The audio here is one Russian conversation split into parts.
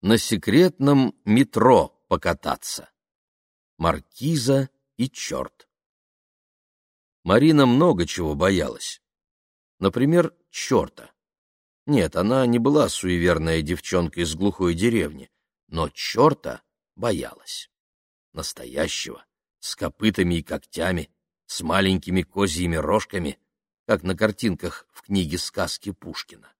на секретном метро покататься. Маркиза и черт. Марина много чего боялась. Например, черта. Нет, она не была суеверная девчонка из глухой деревни, но черта боялась. Настоящего, с копытами и когтями, с маленькими козьими рожками, как на картинках в книге сказки Пушкина.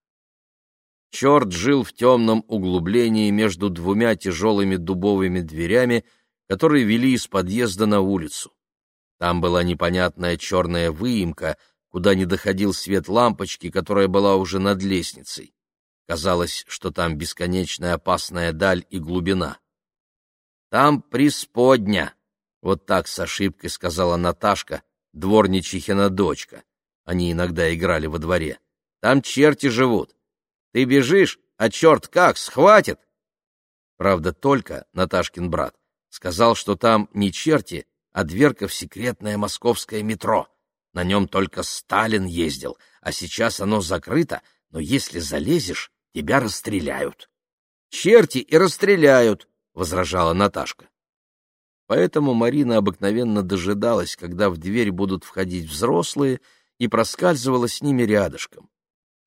Черт жил в темном углублении между двумя тяжелыми дубовыми дверями, которые вели из подъезда на улицу. Там была непонятная черная выемка, куда не доходил свет лампочки, которая была уже над лестницей. Казалось, что там бесконечная опасная даль и глубина. «Там присподня!» — вот так с ошибкой сказала Наташка, дворничихина дочка. Они иногда играли во дворе. «Там черти живут. Ты бежишь, а черт как, схватит!» Правда, только Наташкин брат сказал, что там не черти, а дверка в секретное московское метро. На нем только Сталин ездил, а сейчас оно закрыто, но если залезешь, тебя расстреляют. «Черти и расстреляют!» — возражала Наташка. Поэтому Марина обыкновенно дожидалась, когда в дверь будут входить взрослые, и проскальзывала с ними рядышком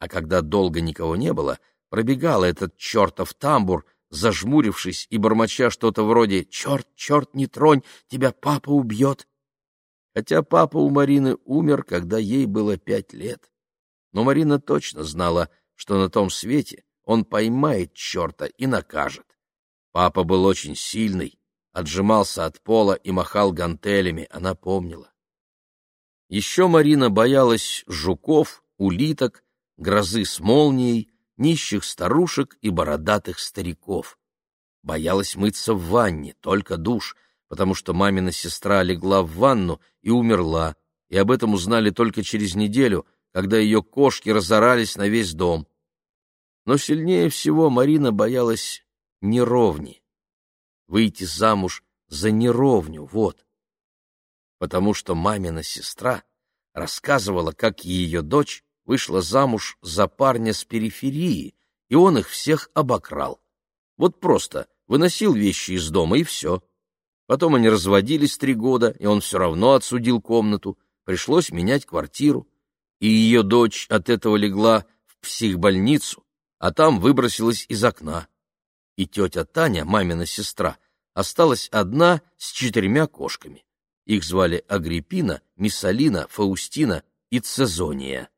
а когда долго никого не было, пробегал этот чертов тамбур, зажмурившись и бормоча что-то вроде «Черт, черт, не тронь, тебя папа убьет!» Хотя папа у Марины умер, когда ей было пять лет. Но Марина точно знала, что на том свете он поймает черта и накажет. Папа был очень сильный, отжимался от пола и махал гантелями, она помнила. Еще Марина боялась жуков, улиток, грозы с молнией, нищих старушек и бородатых стариков. Боялась мыться в ванне, только душ, потому что мамина сестра легла в ванну и умерла, и об этом узнали только через неделю, когда ее кошки разорались на весь дом. Но сильнее всего Марина боялась неровни. Выйти замуж за неровню, вот. Потому что мамина сестра рассказывала, как ее дочь вышла замуж за парня с периферии, и он их всех обокрал. Вот просто выносил вещи из дома, и все. Потом они разводились три года, и он все равно отсудил комнату, пришлось менять квартиру. И ее дочь от этого легла в психбольницу, а там выбросилась из окна. И тетя Таня, мамина сестра, осталась одна с четырьмя кошками. Их звали Агриппина, Миссалина, Фаустина и Цезония.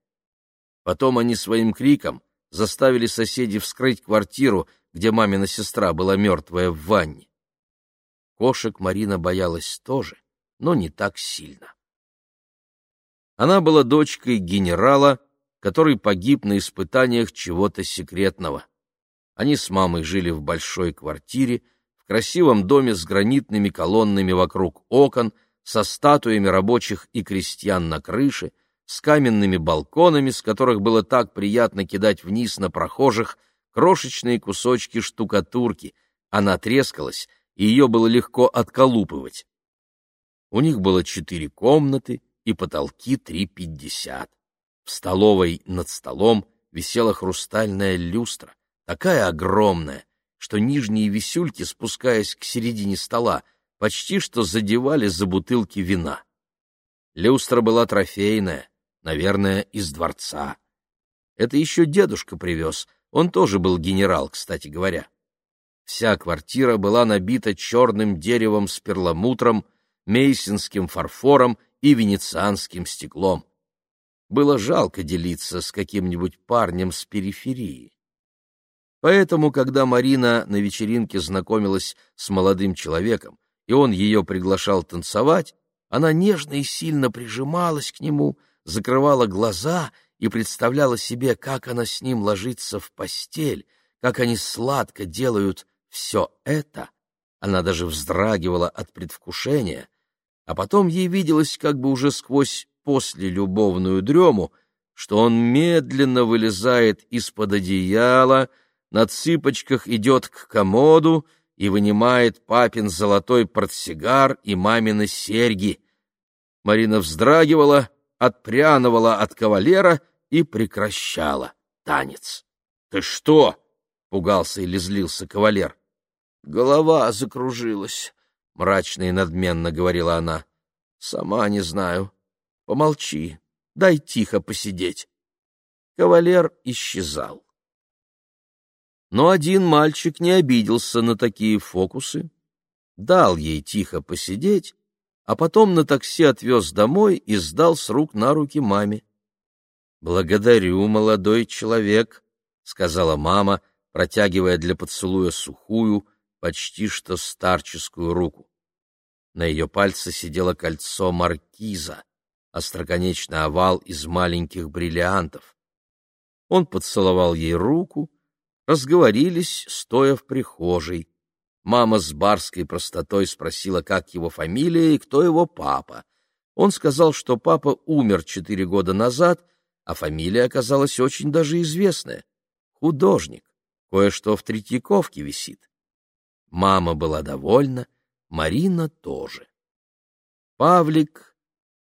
Потом они своим криком заставили соседей вскрыть квартиру, где мамина сестра была мертвая в ванне. Кошек Марина боялась тоже, но не так сильно. Она была дочкой генерала, который погиб на испытаниях чего-то секретного. Они с мамой жили в большой квартире, в красивом доме с гранитными колоннами вокруг окон, со статуями рабочих и крестьян на крыше — с каменными балконами, с которых было так приятно кидать вниз на прохожих крошечные кусочки штукатурки. Она трескалась, и ее было легко отколупывать. У них было четыре комнаты и потолки три пятьдесят. В столовой над столом висела хрустальная люстра, такая огромная, что нижние висюльки, спускаясь к середине стола, почти что задевали за бутылки вина. Люстра была трофейная, наверное, из дворца. Это еще дедушка привез, он тоже был генерал, кстати говоря. Вся квартира была набита черным деревом с перламутром, мейсинским фарфором и венецианским стеклом. Было жалко делиться с каким-нибудь парнем с периферии. Поэтому, когда Марина на вечеринке знакомилась с молодым человеком, и он ее приглашал танцевать, она нежно и сильно прижималась к нему, закрывала глаза и представляла себе, как она с ним ложится в постель, как они сладко делают все это. Она даже вздрагивала от предвкушения, а потом ей виделось как бы уже сквозь послелюбовную дрему, что он медленно вылезает из-под одеяла, на цыпочках идет к комоду и вынимает папин золотой портсигар и мамины серьги. Марина вздрагивала, отпряновала от кавалера и прекращала танец. — Ты что? пугался или злился кавалер. Голова закружилась, — мрачно и надменно говорила она. Сама не знаю. Помолчи, дай тихо посидеть. Кавалер исчезал. Но один мальчик не обиделся на такие фокусы, дал ей тихо посидеть, а потом на такси отвез домой и сдал с рук на руки маме. «Благодарю, молодой человек», — сказала мама, протягивая для поцелуя сухую, почти что старческую руку. На ее пальце сидело кольцо маркиза, остроконечный овал из маленьких бриллиантов. Он поцеловал ей руку, разговорились, стоя в прихожей. Мама с барской простотой спросила, как его фамилия и кто его папа. Он сказал, что папа умер четыре года назад, а фамилия оказалась очень даже известная. Художник, кое-что в Третьяковке висит. Мама была довольна, Марина тоже. Павлик,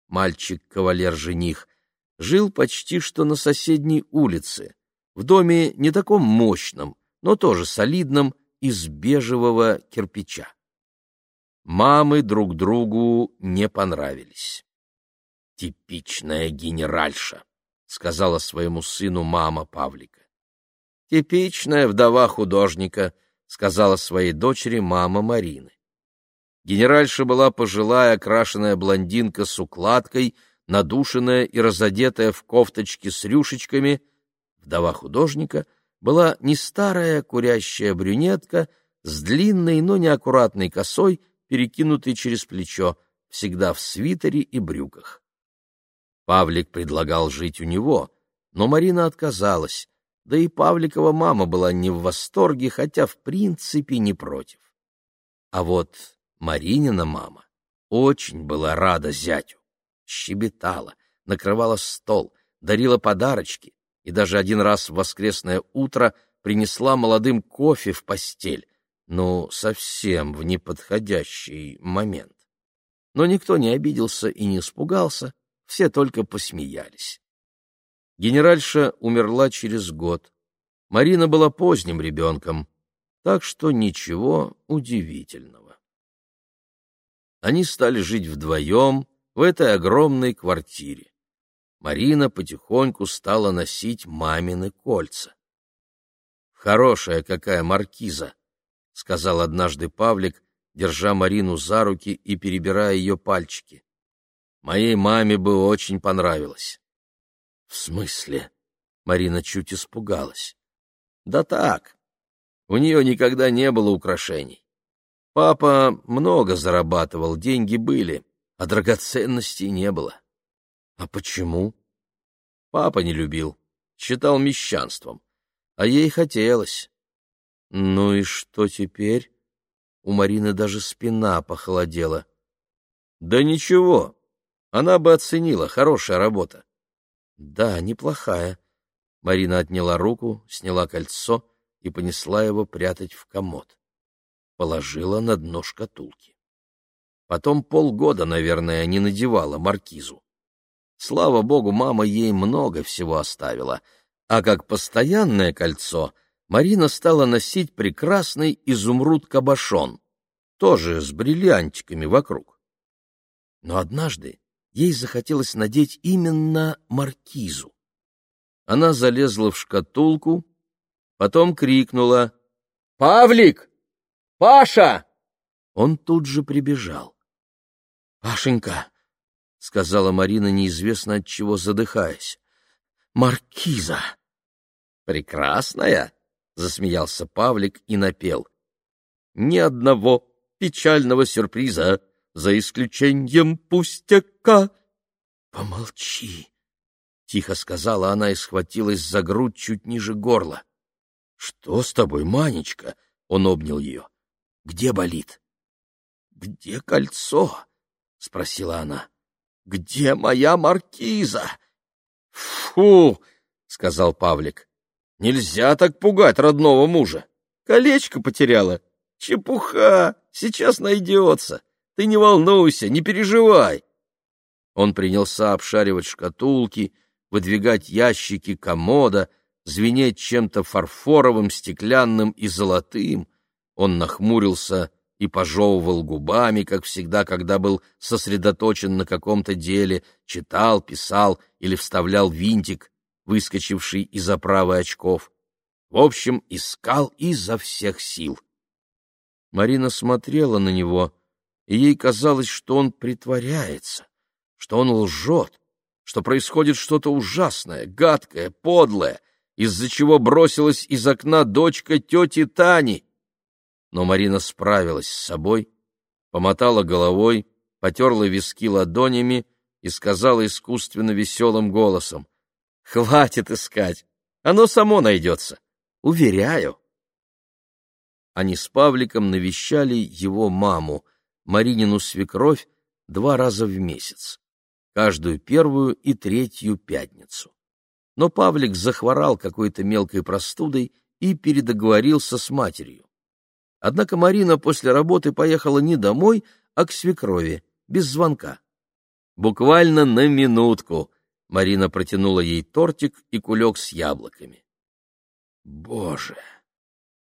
мальчик-кавалер-жених, жил почти что на соседней улице, в доме не таком мощном, но тоже солидном, из бежевого кирпича. Мамы друг другу не понравились. «Типичная генеральша», — сказала своему сыну мама Павлика. «Типичная вдова художника», — сказала своей дочери мама Марины. Генеральша была пожилая окрашенная блондинка с укладкой, надушенная и разодетая в кофточке с рюшечками. Вдова художника — была не старая курящая брюнетка с длинной, но неаккуратной косой, перекинутой через плечо, всегда в свитере и брюках. Павлик предлагал жить у него, но Марина отказалась, да и Павликова мама была не в восторге, хотя в принципе не против. А вот Маринина мама очень была рада зятю, щебетала, накрывала стол, дарила подарочки, и даже один раз в воскресное утро принесла молодым кофе в постель, ну, совсем в неподходящий момент. Но никто не обиделся и не испугался, все только посмеялись. Генеральша умерла через год. Марина была поздним ребенком, так что ничего удивительного. Они стали жить вдвоем в этой огромной квартире. Марина потихоньку стала носить мамины кольца. «Хорошая какая маркиза!» — сказал однажды Павлик, держа Марину за руки и перебирая ее пальчики. «Моей маме бы очень понравилось». «В смысле?» — Марина чуть испугалась. «Да так. У нее никогда не было украшений. Папа много зарабатывал, деньги были, а драгоценностей не было. А почему? Папа не любил, считал мещанством, а ей хотелось. Ну и что теперь? У Марины даже спина похолодела. Да ничего, она бы оценила, хорошая работа. Да, неплохая. Марина отняла руку, сняла кольцо и понесла его прятать в комод. Положила на дно шкатулки. Потом полгода, наверное, не надевала маркизу. Слава богу, мама ей много всего оставила, а как постоянное кольцо Марина стала носить прекрасный изумруд-кабошон, тоже с бриллиантиками вокруг. Но однажды ей захотелось надеть именно маркизу. Она залезла в шкатулку, потом крикнула «Павлик! Паша!» Он тут же прибежал. «Пашенька, — сказала Марина, неизвестно от чего задыхаясь. «Маркиза!» «Прекрасная!» — засмеялся Павлик и напел. «Ни одного печального сюрприза, за исключением пустяка!» «Помолчи!» — тихо сказала она и схватилась за грудь чуть ниже горла. «Что с тобой, Манечка?» — он обнял ее. «Где болит?» «Где кольцо?» — спросила она. Где моя маркиза? Фу, сказал Павлик. Нельзя так пугать родного мужа. Колечко потеряла. Чепуха, сейчас найдется. Ты не волнуйся, не переживай. Он принялся обшаривать шкатулки, выдвигать ящики комода, звенеть чем-то фарфоровым, стеклянным и золотым. Он нахмурился и пожевывал губами, как всегда, когда был сосредоточен на каком-то деле, читал, писал или вставлял винтик, выскочивший из оправы очков. В общем, искал изо всех сил. Марина смотрела на него, и ей казалось, что он притворяется, что он лжет, что происходит что-то ужасное, гадкое, подлое, из-за чего бросилась из окна дочка тети Тани. Но Марина справилась с собой, помотала головой, потерла виски ладонями и сказала искусственно веселым голосом, «Хватит искать, оно само найдется, уверяю». Они с Павликом навещали его маму, Маринину свекровь, два раза в месяц, каждую первую и третью пятницу. Но Павлик захворал какой-то мелкой простудой и передоговорился с матерью. Однако Марина после работы поехала не домой, а к свекрови, без звонка. Буквально на минутку Марина протянула ей тортик и кулек с яблоками. Боже!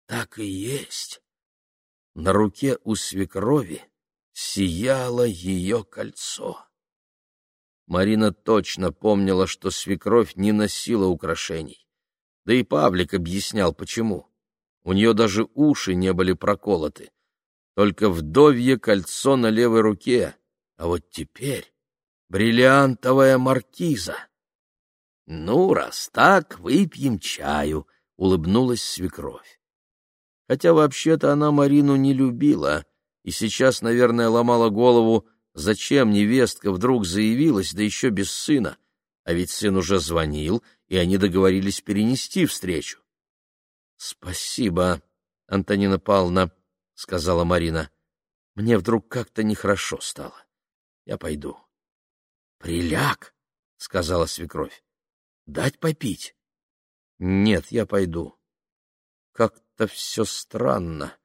Так и есть. На руке у свекрови сияло ее кольцо. Марина точно помнила, что свекровь не носила украшений. Да и Павлик объяснял, почему. У нее даже уши не были проколоты. Только вдовье кольцо на левой руке, а вот теперь бриллиантовая маркиза. — Ну, раз так, выпьем чаю, — улыбнулась свекровь хотя вообще-то она Марину не любила и сейчас, наверное, ломала голову, зачем невестка вдруг заявилась, да еще без сына, а ведь сын уже звонил, и они договорились перенести встречу. — Спасибо, Антонина Павловна, — сказала Марина. — Мне вдруг как-то нехорошо стало. Я пойду. — Приляг, — сказала свекровь. — Дать попить? — Нет, я пойду. Как как-то все странно.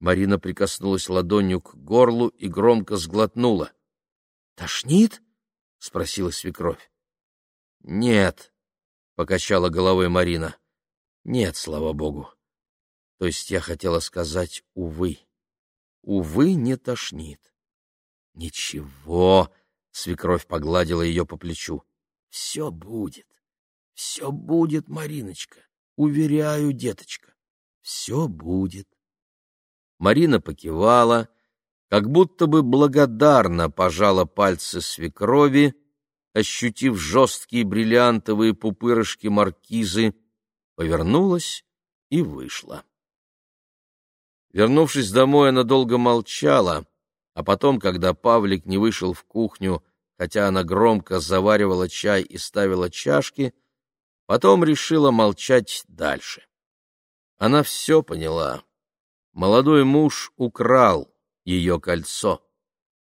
Марина прикоснулась ладонью к горлу и громко сглотнула. — Тошнит? — спросила свекровь. — Нет, — покачала головой Марина. — Нет, слава богу. То есть я хотела сказать «увы». Увы, не тошнит. — Ничего, — свекровь погладила ее по плечу. — Все будет. Все будет, Мариночка. Уверяю, деточка все будет. Марина покивала, как будто бы благодарно пожала пальцы свекрови, ощутив жесткие бриллиантовые пупырышки маркизы, повернулась и вышла. Вернувшись домой, она долго молчала, а потом, когда Павлик не вышел в кухню, хотя она громко заваривала чай и ставила чашки, потом решила молчать дальше. Она все поняла. Молодой муж украл ее кольцо,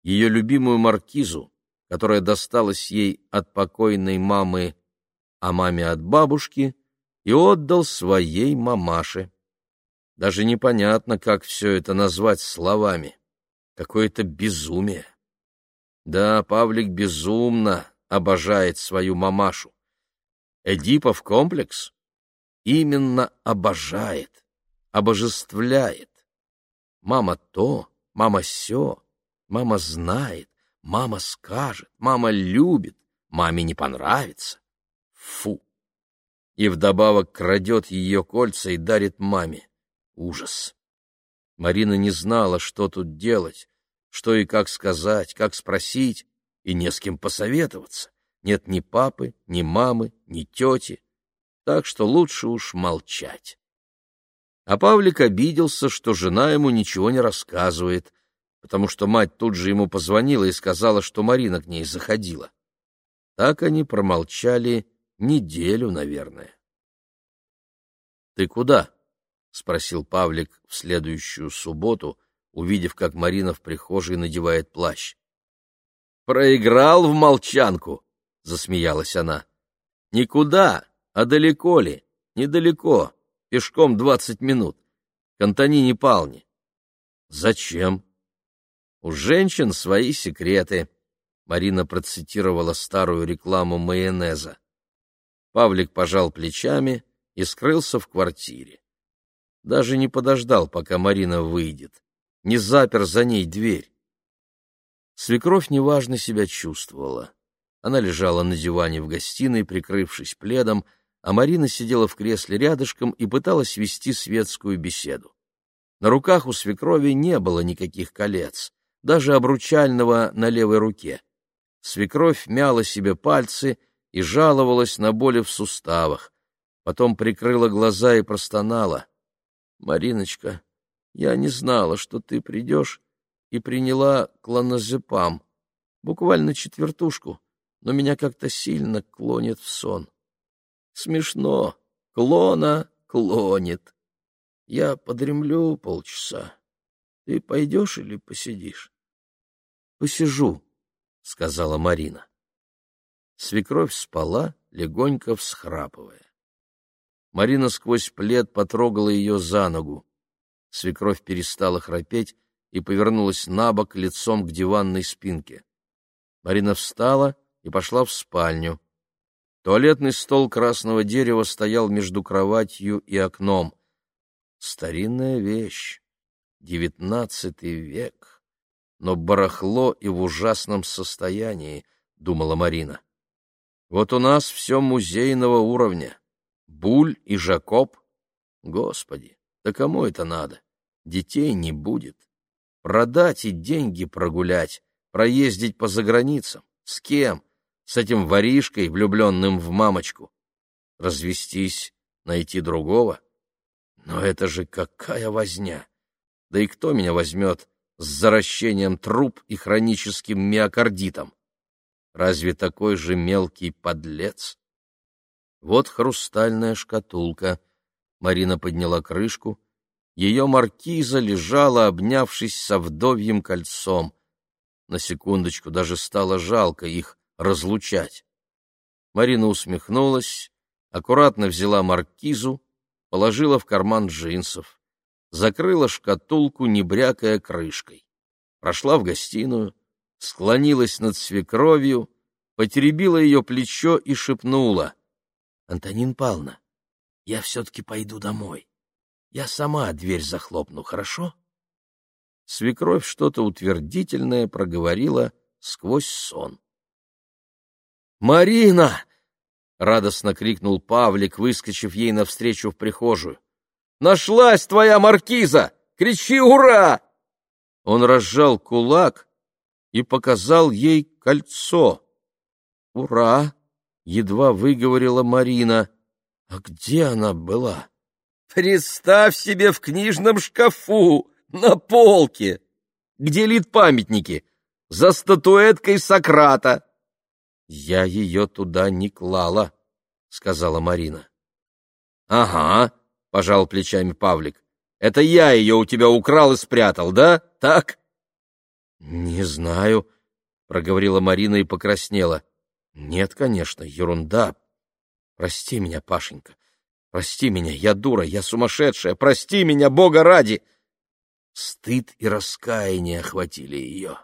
ее любимую маркизу, которая досталась ей от покойной мамы, а маме от бабушки, и отдал своей мамаше. Даже непонятно, как все это назвать словами. Какое-то безумие. Да, Павлик безумно обожает свою мамашу. Эдипов комплекс именно обожает, обожествляет. Мама то, мама сё, мама знает, мама скажет, мама любит, маме не понравится. Фу! И вдобавок крадет ее кольца и дарит маме. Ужас! Марина не знала, что тут делать, что и как сказать, как спросить, и не с кем посоветоваться. Нет ни папы, ни мамы, ни тети, так что лучше уж молчать. А Павлик обиделся, что жена ему ничего не рассказывает, потому что мать тут же ему позвонила и сказала, что Марина к ней заходила. Так они промолчали неделю, наверное. — Ты куда? — спросил Павлик в следующую субботу, увидев, как Марина в прихожей надевает плащ. — Проиграл в молчанку, — засмеялась она. — Никуда, а далеко ли? Недалеко. Пешком двадцать минут. К Антонине Палне. Зачем? У женщин свои секреты. Марина процитировала старую рекламу майонеза. Павлик пожал плечами, и скрылся в квартире. Даже не подождал, пока Марина выйдет, не запер за ней дверь. Свекровь неважно себя чувствовала. Она лежала на диване в гостиной, прикрывшись пледом, а Марина сидела в кресле рядышком и пыталась вести светскую беседу. На руках у свекрови не было никаких колец, даже обручального на левой руке. Свекровь мяла себе пальцы и жаловалась на боли в суставах. Потом прикрыла глаза и простонала. — Мариночка, я не знала, что ты придешь, и приняла клоназепам, буквально четвертушку, но меня как-то сильно клонит в сон. Смешно, клона клонит. Я подремлю полчаса. Ты пойдешь или посидишь? — Посижу, — сказала Марина. Свекровь спала, легонько всхрапывая. Марина сквозь плед потрогала ее за ногу. Свекровь перестала храпеть и повернулась на бок лицом к диванной спинке. Марина встала и пошла в спальню. Туалетный стол красного дерева стоял между кроватью и окном. Старинная вещь, девятнадцатый век, но барахло и в ужасном состоянии, — думала Марина. Вот у нас все музейного уровня. Буль и Жакоб. Господи, да кому это надо? Детей не будет. Продать и деньги прогулять, проездить по заграницам. С кем? С этим воришкой, влюбленным в мамочку. Развестись, найти другого? Но это же какая возня! Да и кто меня возьмет с заращением труб и хроническим миокардитом? Разве такой же мелкий подлец? Вот хрустальная шкатулка. Марина подняла крышку. Ее маркиза лежала, обнявшись со вдовьим кольцом. На секундочку даже стало жалко их разлучать. Марина усмехнулась, аккуратно взяла маркизу, положила в карман джинсов, закрыла шкатулку, не брякая крышкой. Прошла в гостиную, склонилась над свекровью, потеребила ее плечо и шепнула. — Антонин Павловна, я все-таки пойду домой. Я сама дверь захлопну, хорошо? Свекровь что-то утвердительное проговорила сквозь сон. «Марина!» — радостно крикнул Павлик, выскочив ей навстречу в прихожую. «Нашлась твоя маркиза! Кричи «Ура!» Он разжал кулак и показал ей кольцо. «Ура!» — едва выговорила Марина. «А где она была?» «Представь себе в книжном шкафу, на полке, где лит памятники, за статуэткой Сократа». «Я ее туда не клала», — сказала Марина. «Ага», — пожал плечами Павлик. «Это я ее у тебя украл и спрятал, да? Так?» «Не знаю», — проговорила Марина и покраснела. «Нет, конечно, ерунда. Прости меня, Пашенька. Прости меня, я дура, я сумасшедшая. Прости меня, Бога ради!» Стыд и раскаяние охватили ее.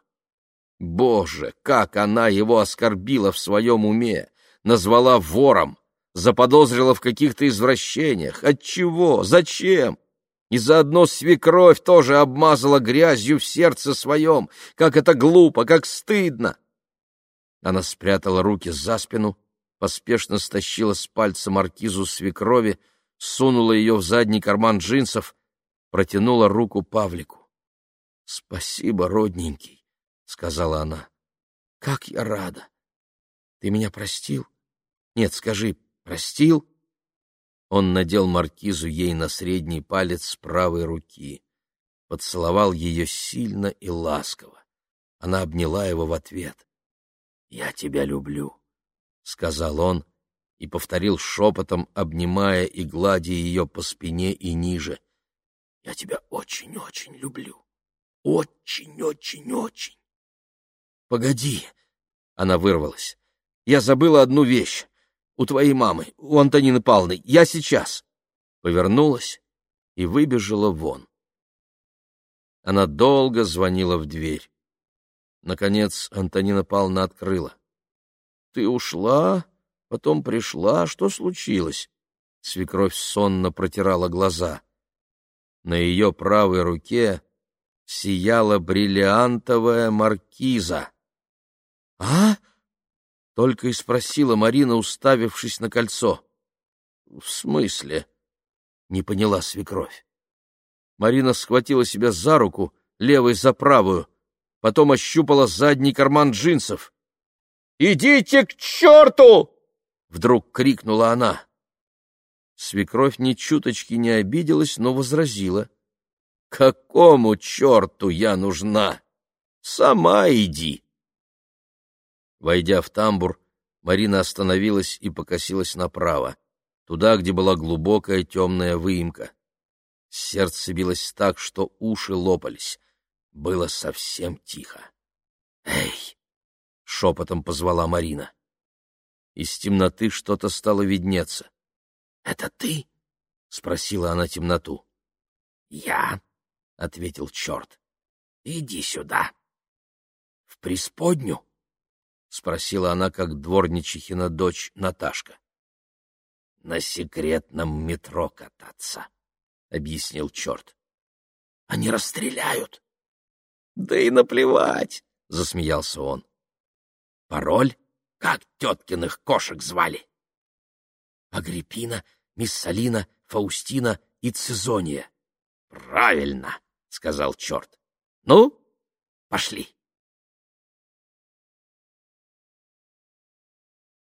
Боже, как она его оскорбила в своем уме! Назвала вором, заподозрила в каких-то извращениях. Отчего? Зачем? И заодно свекровь тоже обмазала грязью в сердце своем. Как это глупо, как стыдно! Она спрятала руки за спину, поспешно стащила с пальца маркизу свекрови, сунула ее в задний карман джинсов, протянула руку Павлику. — Спасибо, родненький, — сказала она. — Как я рада! Ты меня простил? Нет, скажи, простил? — он надел маркизу ей на средний палец правой руки, поцеловал ее сильно и ласково. Она обняла его в ответ. «Я тебя люблю», — сказал он и повторил шепотом, обнимая и гладя ее по спине и ниже. «Я тебя очень-очень люблю. Очень-очень-очень». «Погоди!» — она вырвалась. «Я забыла одну вещь у твоей мамы, у Антонины Павловны. Я сейчас!» Повернулась и выбежала вон. Она долго звонила в дверь. Наконец Антонина Павловна открыла. — Ты ушла, потом пришла. Что случилось? Свекровь сонно протирала глаза. На ее правой руке сияла бриллиантовая маркиза. — А? — только и спросила Марина, уставившись на кольцо. — В смысле? — не поняла свекровь. Марина схватила себя за руку, левой за правую, потом ощупала задний карман джинсов. «Идите к черту!» — вдруг крикнула она. Свекровь ни чуточки не обиделась, но возразила. «Какому черту я нужна? Сама иди!» Войдя в тамбур, Марина остановилась и покосилась направо, туда, где была глубокая темная выемка. Сердце билось так, что уши лопались. Было совсем тихо. «Эй!» — шепотом позвала Марина. Из темноты что-то стало виднеться. «Это ты?» — спросила она темноту. «Я», — ответил черт. «Иди сюда». «В преисподню?» — спросила она, как дворничихина дочь Наташка. «На секретном метро кататься», объяснил черт. Они расстреляют. Да и наплевать, засмеялся он. Пароль? Как теткиных кошек звали? Агриппина, Миссалина, Фаустина и Цезония. Правильно, сказал черт. Ну, пошли.